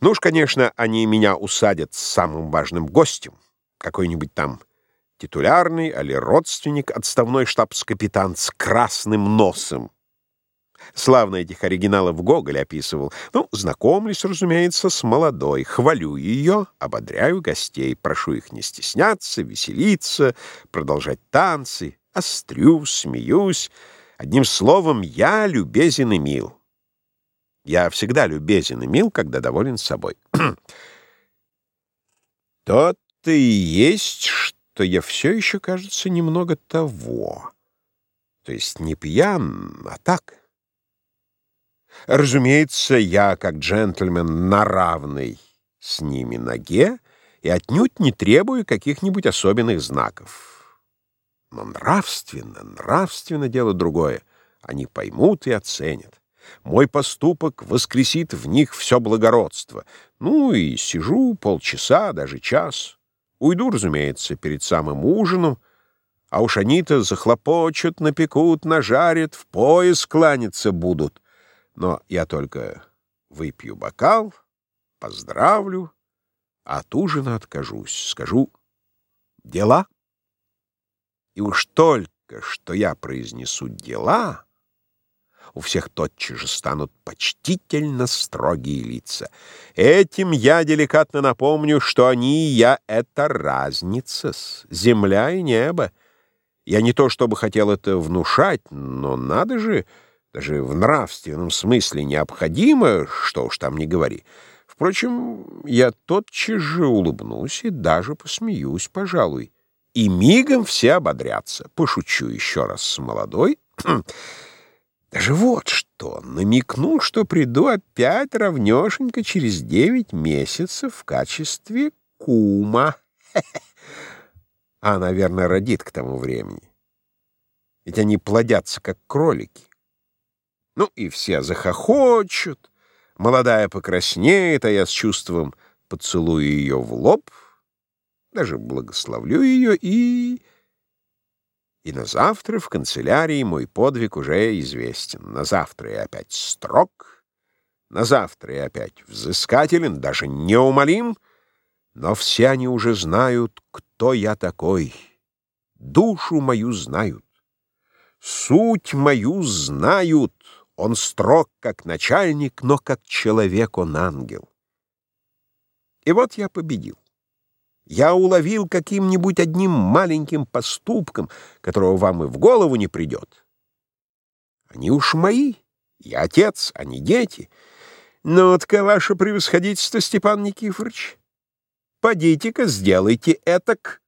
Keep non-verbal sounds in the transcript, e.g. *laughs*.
Ну уж, конечно, они меня усадят с самым важным гостем, какой-нибудь там титулярный али родственник, отставной штабс-капитан с красным носом. Славно этих оригиналов Гоголь описывал. Ну, знакомлюсь, разумеется, с молодой, хвалю ее, ободряю гостей, прошу их не стесняться, веселиться, продолжать танцы, острю, смеюсь. Одним словом, я любезен и мил. Я всегда любезен и мил, когда доволен собой. *clears throat* То-то и есть, что я все еще, кажется, немного того. То есть не пьян, а так. Разумеется, я, как джентльмен, на равной с ними ноге и отнюдь не требую каких-нибудь особенных знаков. Но нравственно, нравственно дело другое. Они поймут и оценят. Мой поступок воскресит в них все благородство. Ну и сижу полчаса, даже час. Уйду, разумеется, перед самым ужином, а уж они-то захлопочут, напекут, нажарят, в пояс кланяться будут. Но я только выпью бокал, поздравлю, а от ужина откажусь, скажу «дела». И уж только что я произнесу «дела», у всех тотчас же станут почтительно строгие лица. Этим я деликатно напомню, что они и я — это разница, с земля и небо. Я не то чтобы хотел это внушать, но надо же, даже в нравственном смысле необходимо, что уж там не говори. Впрочем, я тотчас же улыбнусь и даже посмеюсь, пожалуй. И мигом все ободрятся. Пошучу еще раз с молодой *clears throat* — Даже вот что, намекнул, что приду опять равнешенько через девять месяцев в качестве кума. *laughs* А, наверное, родит к тому времени. Ведь они плодятся, как кролики. Ну и все захохочут. Молодая покраснеет, а я с чувством поцелую ее в лоб, даже благословлю ее и... И на завтра в канцелярии мой подвиг уже известен. На завтра я опять строг, на завтра я опять взыскателен, даже неумолим, но все они уже знают, кто я такой. Душу мою знают, суть мою знают. Он строг, как начальник, но как человек он ангел. И вот я победил. Я уловил каким-нибудь одним маленьким поступком, которого вам и в голову не придет. Они уж мои. Я отец, а не дети. Ну-ка, ваше превосходительство, Степан Никифорович, подите-ка, сделайте этак.